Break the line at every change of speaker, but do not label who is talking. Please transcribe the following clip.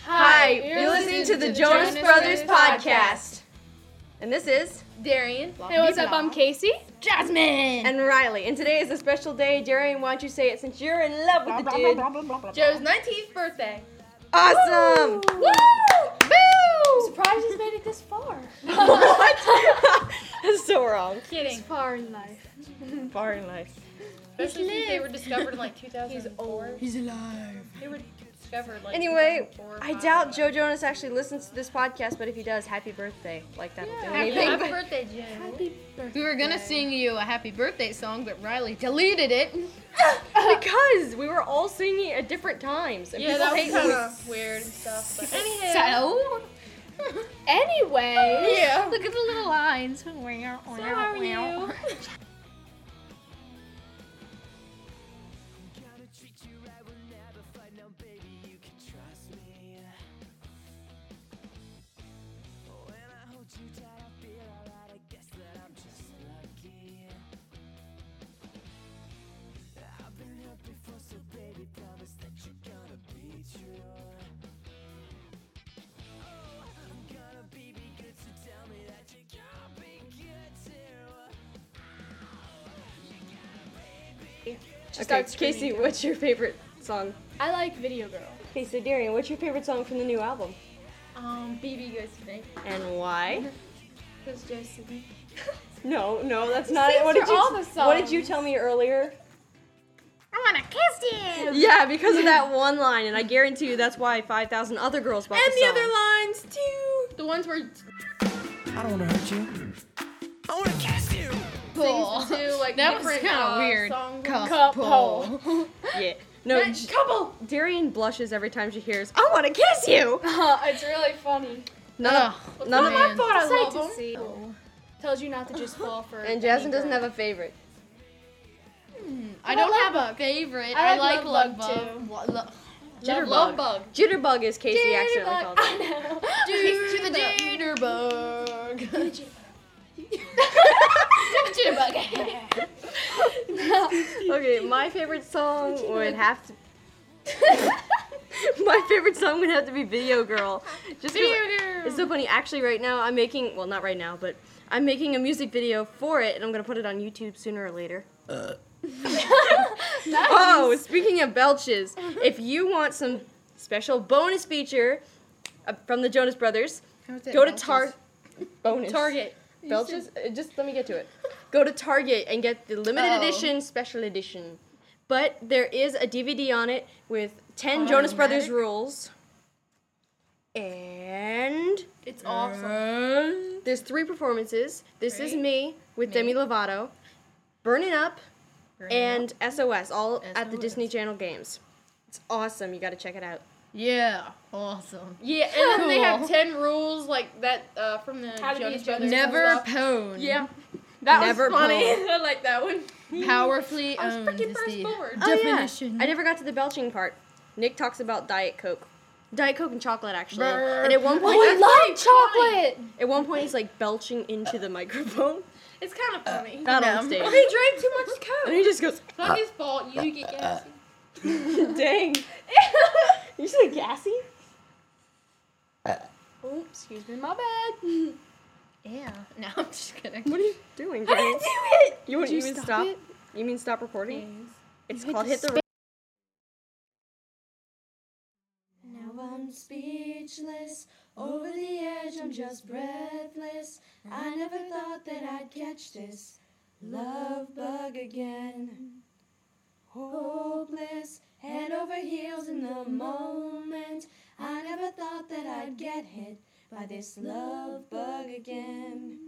Hi, you're listening to the Jonas Brothers podcast. And this is
Darian.
Hey, what's up? I'm Casey.
Jasmine.
and Riley. And today is a special day. Darian, why don't you say it since you're in love with the dude?
Joe's 19th birthday.
Awesome!
Woo! Boo!
Surprised he's made it this far.
what? That's so wrong.
Kidding.
Far in life.
Far in life.
Especially since they were discovered in like 2004.
He's alive.
They were discovered like
Anyway,
2004,
I
five.
doubt Joe Jonas actually listens to this podcast, but if he does, happy birthday. Like that'll do
Happy,
anything.
happy birthday, Joe.
Happy birthday.
We were gonna sing you a happy birthday song, but Riley deleted it.
because we were all singing at different times. And
Yeah,
people
that was
hate
kind
when
of weird and stuff. But anyhow.
So,
Anyway.
Yeah.
look at the little lines.
So how are you?
Okay, Casey,
Joe.
what's your favorite song?
I like Video Girl.
Okay, so Darian, what's your favorite song from the new album?
Um, BB goes to me.
And why?
Because Joe Sydney.
No, no, that's not it. What did you
all the
What did you tell me earlier?
I wanna kiss you.
Yeah, because of that one line, and I guarantee you that's why 5,000 other girls bought
And
the
the
song.
other lines too. The ones where
I don't want to hurt you. I want to kiss
sings like
That was kind of
uh,
weird.
songs.
Couple.
Yeah. No,
couple.
Darian blushes every time she hears, I want to kiss you!
it's really funny.
None of, none of.
I thought I love
to see. Tells you not to just fall for.
And Jasmine doesn't have a favorite.
I
I
don't have a favorite.
I
I
like
like
Love
Love
Bug,
Bug.
too.
Lo-
Jitterbug.
Love bug.
Jitterbug is Casey accidentally called it.
I know.
Okay, my favorite song would have to. my favorite song would have to be Video Girl. Just 'cause- It's so funny. Actually, right now I'm making well, not right now, but I'm making a music video for it, and I'm gonna put it on YouTube sooner or later. Oh, speaking of belches, if you want some special bonus feature uh, from the Jonas Brothers, go to Tar. Bonus.
Target.
Belches? Uh, Just let me get to it. Go to Target and get the limited
Oh.
edition, special edition. But there is a DVD on it with 10 Jonas Brothers
Automatic?
rules. And
It's awesome.
there's three performances. This is me with Demi Lovato, Burning Up, and SOS, all at the Disney Channel games. It's awesome. You got to check it out.
Yeah, awesome.
Yeah, and then they have ten rules like that uh, from the
How
Jonas Brothers.
Never
and
pwn.
Yeah, that
Never
was funny. I like that one.
Powerfully
I was
owned
freaking
is
first
the
forward.
Oh, yeah. I never got to the belching part. Nick talks about Diet Coke. Diet Coke and chocolate, actually.
Burp.
And at one point,
Oh, I love
pretty
chocolate.
at one point, he's like belching into the microphone.
It's kind of funny.
Not
No.
on stage.
Well, he drank too much Coke.
And he just goes,
It's not his fault. You get gassy.
dang. you said gassy? Uh.
Oops, excuse me, my bad.
Yeah. No, I'm just kidding.
What are you doing?
Grace?
I
didn't do it.
You, want,
Did
you
you
mean
stop
stop?
it?
You mean stop recording? It's
hit
called
the
hit the.
Now I'm speechless, over the edge, I'm just breathless. I never thought that I'd catch this love bug again. Hopeless, head over heels in the moment. I never thought that I'd get hit by this love bug again.